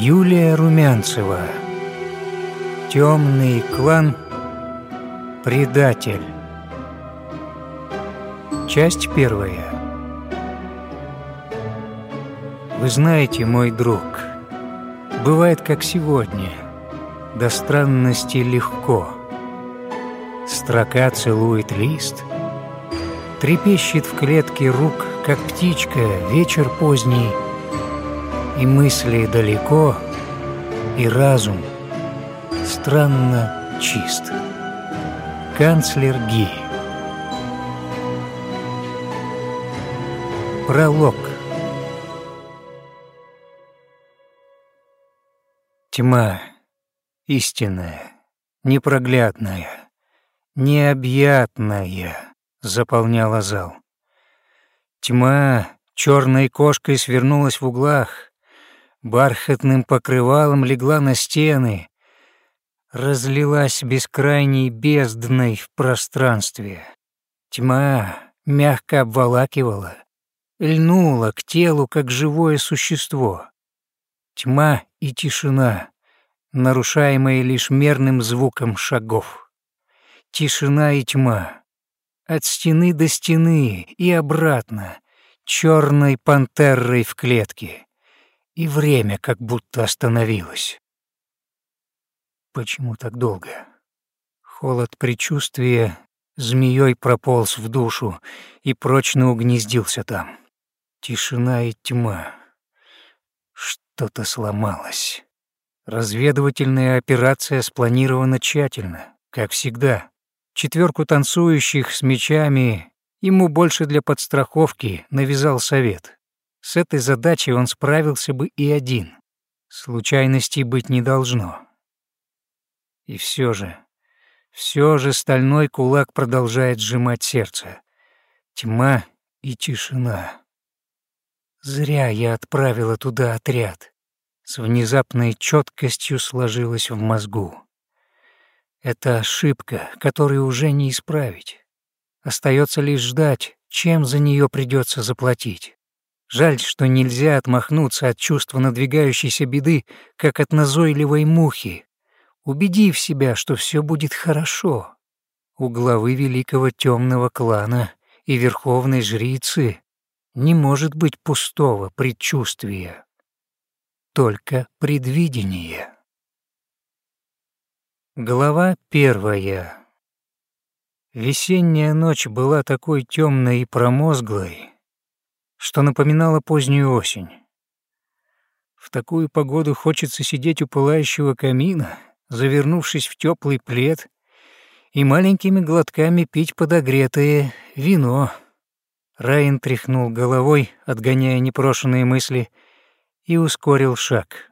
Юлия Румянцева. Темный клан. Предатель. Часть первая. Вы знаете, мой друг, бывает как сегодня, до странности легко. Строка целует лист, трепещет в клетке рук, как птичка, вечер поздний — и мысли далеко, и разум странно чист. Канцлер Ги. Пролог. Тьма истинная, непроглядная, необъятная заполняла зал. Тьма черной кошкой свернулась в углах, бархатным покрывалом легла на стены, разлилась бескрайней бездной в пространстве. Тьма мягко обволакивала, льнула к телу, как живое существо. Тьма и тишина, нарушаемые лишь мерным звуком шагов. Тишина и тьма. От стены до стены и обратно, черной пантерой в клетке и время как будто остановилось. Почему так долго? Холод предчувствия змеей прополз в душу и прочно угнездился там. Тишина и тьма. Что-то сломалось. Разведывательная операция спланирована тщательно, как всегда. Четверку танцующих с мечами ему больше для подстраховки навязал совет. С этой задачей он справился бы и один. Случайностей быть не должно. И все же, все же стальной кулак продолжает сжимать сердце. Тьма и тишина. Зря я отправила туда отряд. С внезапной четкостью сложилось в мозгу. Это ошибка, которую уже не исправить. Остается лишь ждать, чем за нее придется заплатить. Жаль, что нельзя отмахнуться от чувства надвигающейся беды, как от назойливой мухи. Убедив себя, что все будет хорошо. У главы великого темного клана и верховной жрицы не может быть пустого предчувствия, только предвидение. Глава первая. Весенняя ночь была такой темной и промозглой, что напоминало позднюю осень. В такую погоду хочется сидеть у пылающего камина, завернувшись в теплый плед, и маленькими глотками пить подогретое вино. Райан тряхнул головой, отгоняя непрошенные мысли, и ускорил шаг.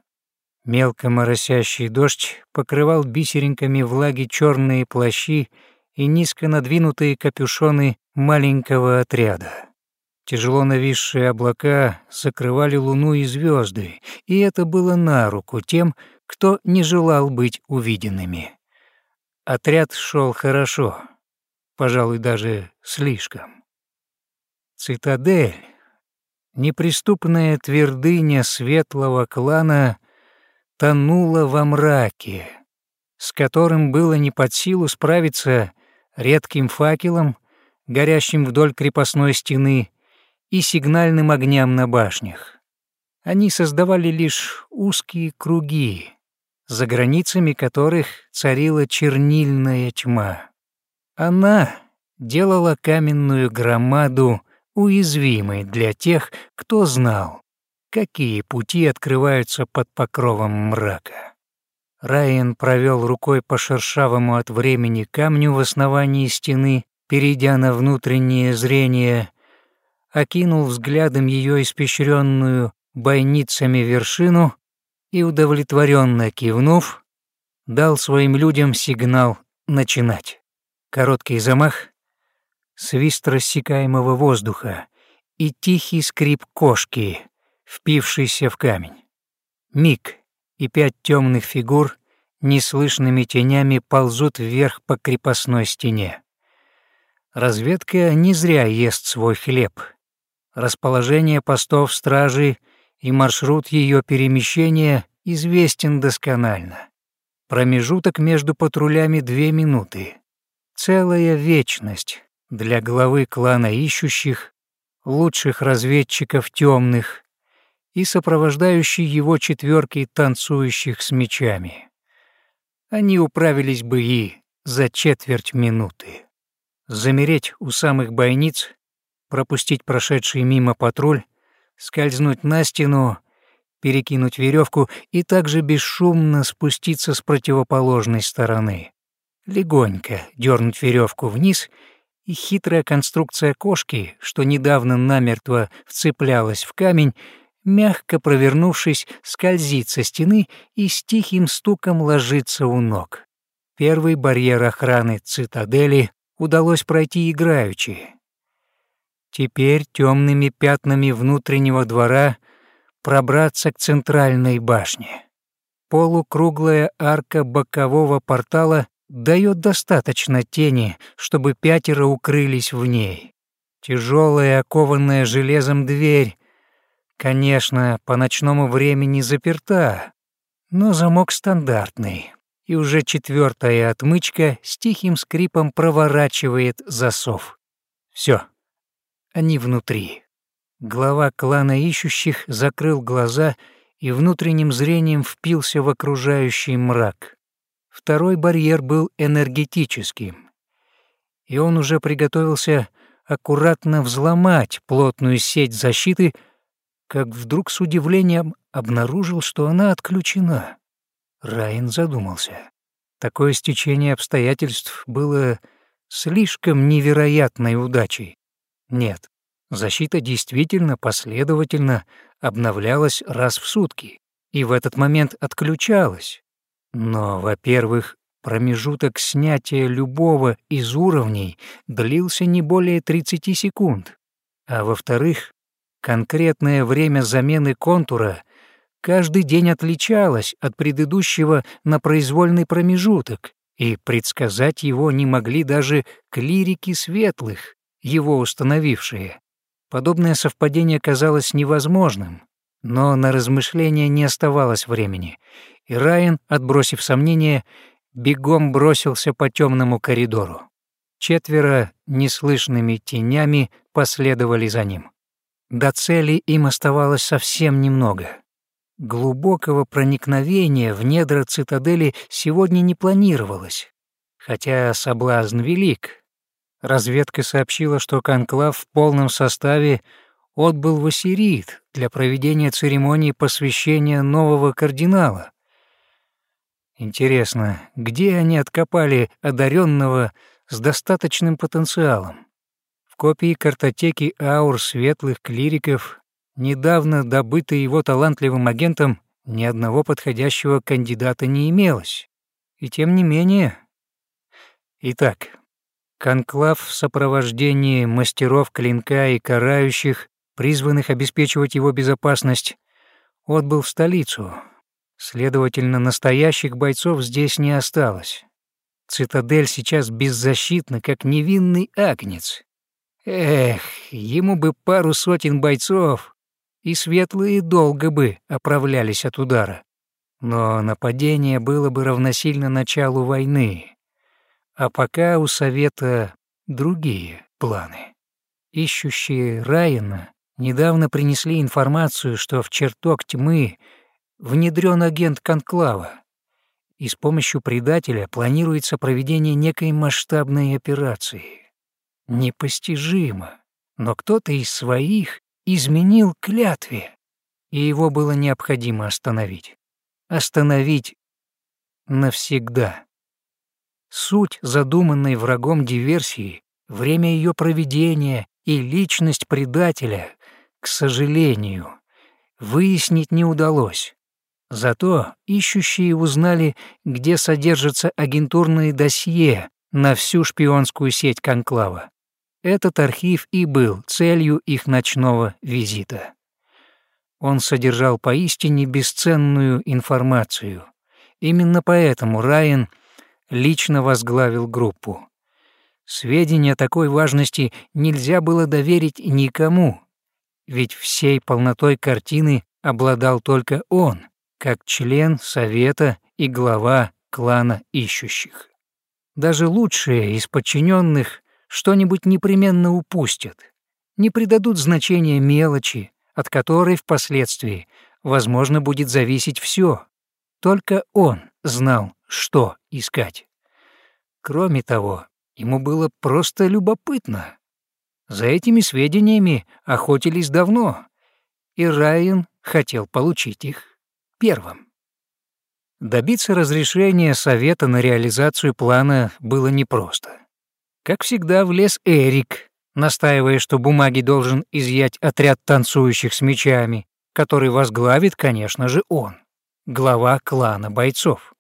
Мелко моросящий дождь покрывал бисеринками влаги черные плащи и низко надвинутые капюшоны маленького отряда. Тяжело нависшие облака закрывали луну и звезды, и это было на руку тем, кто не желал быть увиденными. Отряд шел хорошо, пожалуй, даже слишком. Цитадель, неприступная твердыня светлого клана, тонула во мраке, с которым было не под силу справиться редким факелом, горящим вдоль крепостной стены, и сигнальным огням на башнях. Они создавали лишь узкие круги, за границами которых царила чернильная тьма. Она делала каменную громаду уязвимой для тех, кто знал, какие пути открываются под покровом мрака. Райан провел рукой по шершавому от времени камню в основании стены, перейдя на внутреннее зрение, окинул взглядом ее испещренную бойницами вершину и, удовлетворенно кивнув, дал своим людям сигнал начинать. Короткий замах, свист рассекаемого воздуха и тихий скрип кошки, впившийся в камень. Миг, и пять темных фигур неслышными тенями ползут вверх по крепостной стене. Разведка не зря ест свой хлеб — расположение постов стражи и маршрут ее перемещения известен досконально. Промежуток между патрулями две минуты. Целая вечность для главы клана ищущих, лучших разведчиков темных и сопровождающей его четверки танцующих с мечами. Они управились бы и за четверть минуты. Замереть у самых бойниц, пропустить прошедший мимо патруль, скользнуть на стену, перекинуть веревку и также бесшумно спуститься с противоположной стороны. Легонько дернуть веревку вниз, и хитрая конструкция кошки, что недавно намертво вцеплялась в камень, мягко провернувшись, скользит со стены и с тихим стуком ложится у ног. Первый барьер охраны цитадели удалось пройти играючи. Теперь темными пятнами внутреннего двора пробраться к центральной башне. Полукруглая арка бокового портала дает достаточно тени, чтобы пятеро укрылись в ней. Тяжелая, окованная железом дверь, конечно, по ночному времени заперта, но замок стандартный, и уже четвертая отмычка с тихим скрипом проворачивает засов. Все, они внутри. Глава клана ищущих закрыл глаза и внутренним зрением впился в окружающий мрак. Второй барьер был энергетическим, и он уже приготовился аккуратно взломать плотную сеть защиты, как вдруг с удивлением обнаружил, что она отключена. Райан задумался. Такое стечение обстоятельств было слишком невероятной удачей. Нет, защита действительно последовательно обновлялась раз в сутки и в этот момент отключалась. Но, во-первых, промежуток снятия любого из уровней длился не более 30 секунд, а во-вторых, конкретное время замены контура каждый день отличалось от предыдущего на произвольный промежуток, и предсказать его не могли даже клирики светлых, его установившие. Подобное совпадение казалось невозможным, но на размышления не оставалось времени, и Райан, отбросив сомнения, бегом бросился по темному коридору. Четверо неслышными тенями последовали за ним. До цели им оставалось совсем немного. Глубокого проникновения в недра цитадели сегодня не планировалось, хотя соблазн велик. Разведка сообщила, что конклав в полном составе отбыл в Ассирит для проведения церемонии посвящения нового кардинала. Интересно, где они откопали одаренного с достаточным потенциалом? В копии картотеки аур светлых клириков, недавно добытой его талантливым агентом, ни одного подходящего кандидата не имелось. И тем не менее... Итак, Конклав в сопровождении мастеров клинка и карающих, призванных обеспечивать его безопасность, отбыл в столицу. Следовательно, настоящих бойцов здесь не осталось. Цитадель сейчас беззащитна, как невинный агнец. Эх, ему бы пару сотен бойцов, и светлые долго бы оправлялись от удара. Но нападение было бы равносильно началу войны. А пока у Совета другие планы. Ищущие Райана недавно принесли информацию, что в чертог тьмы внедрен агент Конклава, и с помощью предателя планируется проведение некой масштабной операции. Непостижимо, но кто-то из своих изменил клятве, и его было необходимо остановить. Остановить навсегда. Суть задуманной врагом диверсии, время ее проведения и личность предателя, к сожалению, выяснить не удалось. Зато ищущие узнали, где содержатся агентурные досье на всю шпионскую сеть Конклава. Этот архив и был целью их ночного визита. Он содержал поистине бесценную информацию. Именно поэтому Райан — лично возглавил группу. Сведения такой важности нельзя было доверить никому, ведь всей полнотой картины обладал только он, как член совета и глава клана ищущих. Даже лучшие из подчиненных что-нибудь непременно упустят, не придадут значения мелочи, от которой впоследствии, возможно, будет зависеть все. Только он знал, что искать. Кроме того, ему было просто любопытно. За этими сведениями охотились давно, и Райан хотел получить их первым. Добиться разрешения совета на реализацию плана было непросто. Как всегда, влез Эрик, настаивая, что бумаги должен изъять отряд танцующих с мечами, который возглавит, конечно же, он, глава клана бойцов.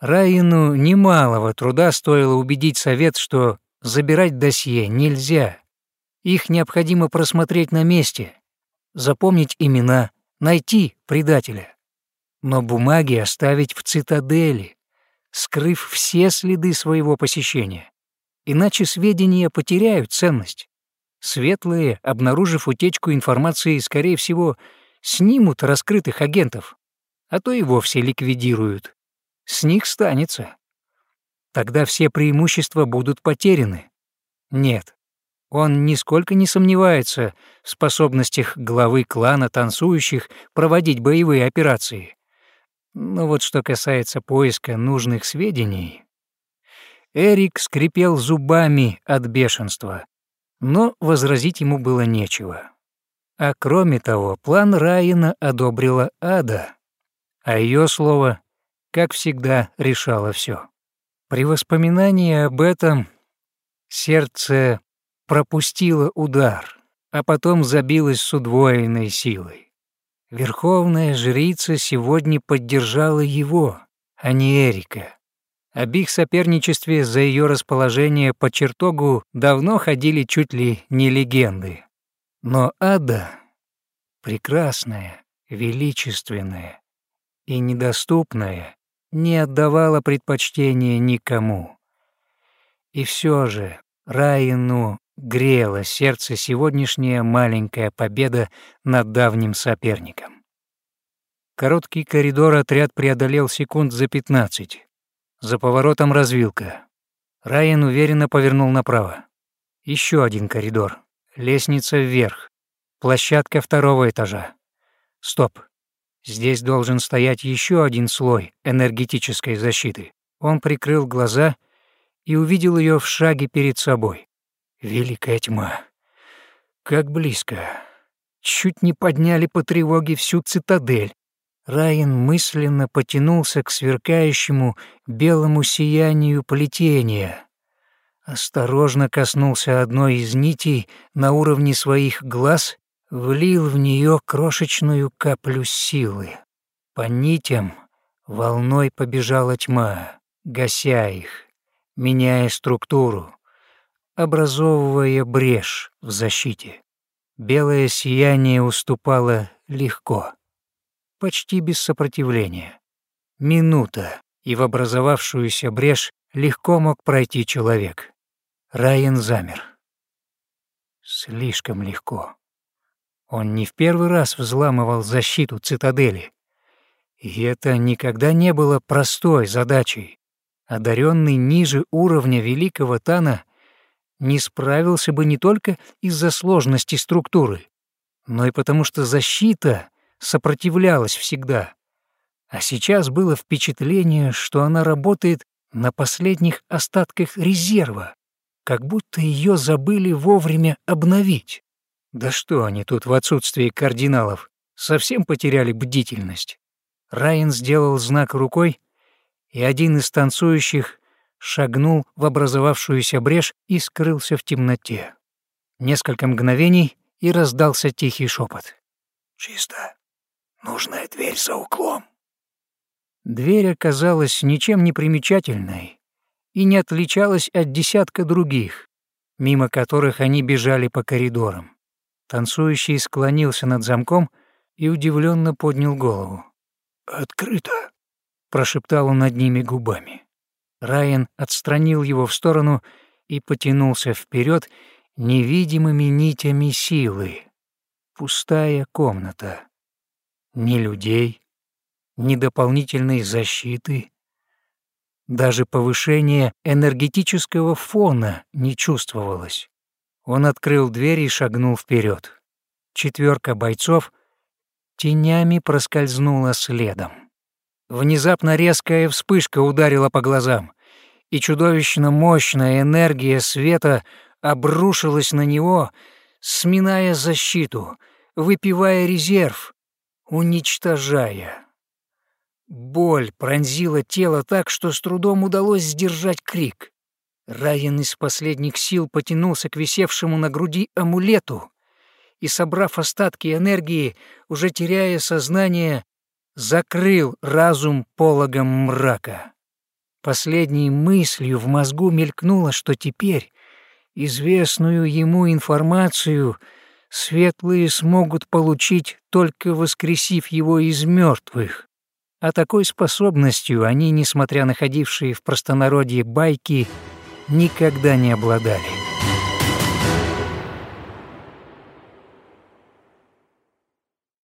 Раину немалого труда стоило убедить совет, что забирать досье нельзя. Их необходимо просмотреть на месте, запомнить имена, найти предателя но бумаги оставить в цитадели, скрыв все следы своего посещения. Иначе сведения потеряют ценность. Светлые, обнаружив утечку информации, скорее всего, снимут раскрытых агентов, а то и вовсе ликвидируют. С них станется. Тогда все преимущества будут потеряны. Нет, он нисколько не сомневается в способностях главы клана танцующих проводить боевые операции. Но вот что касается поиска нужных сведений... Эрик скрипел зубами от бешенства, но возразить ему было нечего. А кроме того, план Райана одобрила Ада, а ее слово, как всегда, решало все. При воспоминании об этом сердце пропустило удар, а потом забилось с удвоенной силой. Верховная жрица сегодня поддержала его, а не Эрика. Об их соперничестве за ее расположение по чертогу давно ходили чуть ли не легенды. Но Ада, прекрасная, величественная и недоступная, не отдавала предпочтения никому. И все же Раину грело сердце сегодняшняя маленькая победа над давним соперником. Короткий коридор отряд преодолел секунд за пятнадцать. За поворотом развилка. Райан уверенно повернул направо. Еще один коридор. Лестница вверх. Площадка второго этажа. Стоп. Здесь должен стоять еще один слой энергетической защиты. Он прикрыл глаза и увидел ее в шаге перед собой. Великая тьма. Как близко. Чуть не подняли по тревоге всю цитадель. Райан мысленно потянулся к сверкающему белому сиянию плетения. Осторожно коснулся одной из нитей на уровне своих глаз, влил в нее крошечную каплю силы. По нитям волной побежала тьма, гася их, меняя структуру образовывая брешь в защите. Белое сияние уступало легко, почти без сопротивления. Минута, и в образовавшуюся брешь легко мог пройти человек. Райан замер. Слишком легко. Он не в первый раз взламывал защиту цитадели. И это никогда не было простой задачей. Одаренный ниже уровня великого Тана не справился бы не только из-за сложности структуры, но и потому что защита сопротивлялась всегда. А сейчас было впечатление, что она работает на последних остатках резерва, как будто ее забыли вовремя обновить. Да что они тут в отсутствии кардиналов, совсем потеряли бдительность. Райан сделал знак рукой, и один из танцующих шагнул в образовавшуюся брешь и скрылся в темноте. Несколько мгновений, и раздался тихий шепот. «Чисто. Нужная дверь за углом». Дверь оказалась ничем не примечательной и не отличалась от десятка других, мимо которых они бежали по коридорам. Танцующий склонился над замком и удивленно поднял голову. «Открыто», — прошептал он над ними губами. Райан отстранил его в сторону и потянулся вперед невидимыми нитями силы. Пустая комната. Ни людей, ни дополнительной защиты. Даже повышение энергетического фона не чувствовалось. Он открыл дверь и шагнул вперед. Четверка бойцов тенями проскользнула следом. Внезапно резкая вспышка ударила по глазам, и чудовищно мощная энергия света обрушилась на него, сминая защиту, выпивая резерв, уничтожая. Боль пронзила тело так, что с трудом удалось сдержать крик. Райан из последних сил потянулся к висевшему на груди амулету и, собрав остатки энергии, уже теряя сознание, закрыл разум пологом мрака. Последней мыслью в мозгу мелькнуло, что теперь известную ему информацию светлые смогут получить, только воскресив его из мертвых. А такой способностью они, несмотря на ходившие в простонародье байки, никогда не обладали.